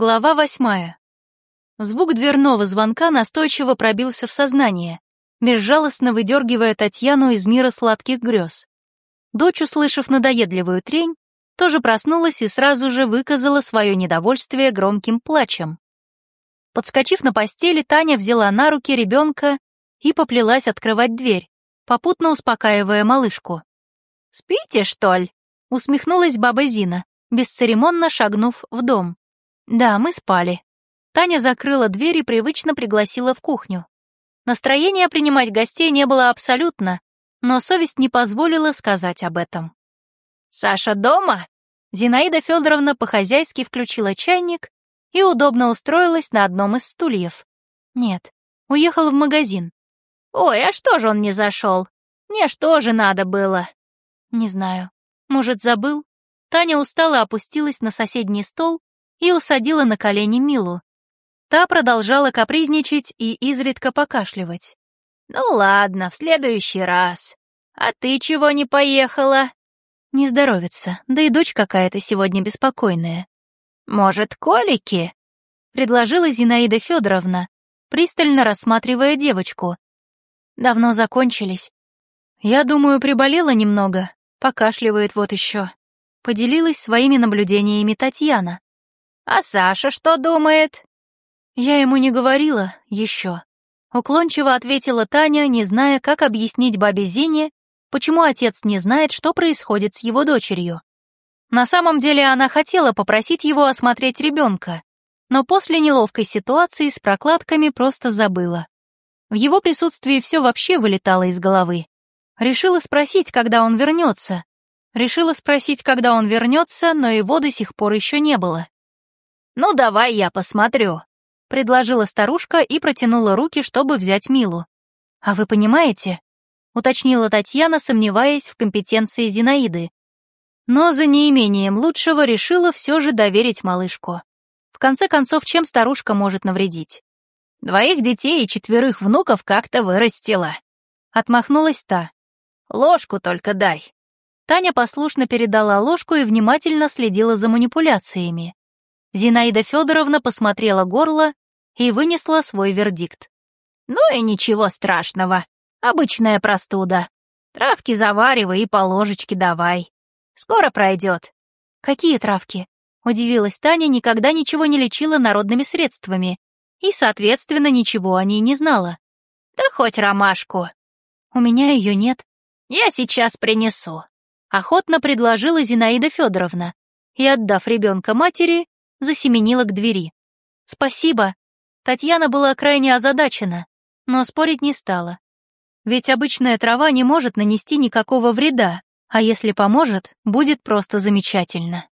Глава восьмая. Звук дверного звонка настойчиво пробился в сознание, безжалостно выдергивая Татьяну из мира сладких грез. Дочь, услышав надоедливую трень, тоже проснулась и сразу же выказала свое недовольствие громким плачем. Подскочив на постели, Таня взяла на руки ребенка и поплелась открывать дверь, попутно успокаивая малышку. «Спите, что ли?» — усмехнулась баба Зина, бесцеремонно шагнув в дом. Да, мы спали. Таня закрыла дверь и привычно пригласила в кухню. Настроения принимать гостей не было абсолютно, но совесть не позволила сказать об этом. «Саша дома?» Зинаида Федоровна по-хозяйски включила чайник и удобно устроилась на одном из стульев. «Нет, уехал в магазин». «Ой, а что же он не зашел? Мне что же надо было?» «Не знаю. Может, забыл?» Таня устало опустилась на соседний стол и усадила на колени Милу. Та продолжала капризничать и изредка покашливать. «Ну ладно, в следующий раз. А ты чего не поехала?» «Не здоровится, да и дочь какая-то сегодня беспокойная». «Может, колики?» — предложила Зинаида Федоровна, пристально рассматривая девочку. «Давно закончились. Я думаю, приболела немного, покашливает вот еще». Поделилась своими наблюдениями Татьяна. А Саша что думает?» «Я ему не говорила еще». Уклончиво ответила Таня, не зная, как объяснить бабе Зине, почему отец не знает, что происходит с его дочерью. На самом деле она хотела попросить его осмотреть ребенка, но после неловкой ситуации с прокладками просто забыла. В его присутствии все вообще вылетало из головы. Решила спросить, когда он вернется. Решила спросить, когда он вернется, но его до сих пор еще не было. «Ну, давай я посмотрю», — предложила старушка и протянула руки, чтобы взять Милу. «А вы понимаете?» — уточнила Татьяна, сомневаясь в компетенции Зинаиды. Но за неимением лучшего решила все же доверить малышку. В конце концов, чем старушка может навредить? «Двоих детей и четверых внуков как-то вырастила», — отмахнулась та. «Ложку только дай». Таня послушно передала ложку и внимательно следила за манипуляциями. Зинаида Федоровна посмотрела горло и вынесла свой вердикт. «Ну и ничего страшного. Обычная простуда. Травки заваривай и по ложечке давай. Скоро пройдет». «Какие травки?» — удивилась Таня, никогда ничего не лечила народными средствами и, соответственно, ничего о ней не знала. «Да хоть ромашку». «У меня ее нет». «Я сейчас принесу», — охотно предложила Зинаида Федоровна и, отдав ребенка матери, засеменила к двери. «Спасибо». Татьяна была крайне озадачена, но спорить не стала. Ведь обычная трава не может нанести никакого вреда, а если поможет, будет просто замечательно.